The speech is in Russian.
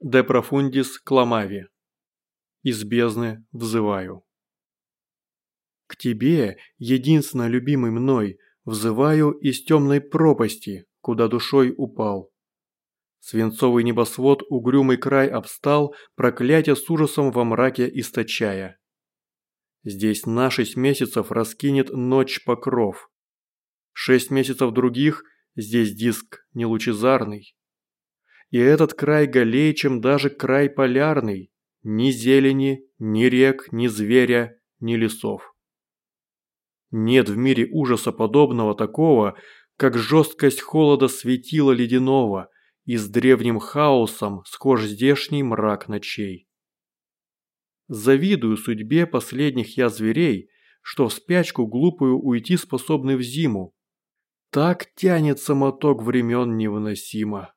De profundis clamavi. Из бездны взываю. К тебе, единственно любимый мной, взываю из темной пропасти, куда душой упал. Свинцовый небосвод угрюмый край обстал, проклятие с ужасом во мраке источая. Здесь на шесть месяцев раскинет ночь покров. Шесть месяцев других, здесь диск нелучезарный. И этот край галей, чем даже край полярный. Ни зелени, ни рек, ни зверя, ни лесов. Нет в мире ужаса подобного такого, как жесткость холода светила ледяного и с древним хаосом схож здешний мрак ночей. Завидую судьбе последних я зверей, что в спячку глупую уйти способны в зиму. Так тянется моток времен невыносимо.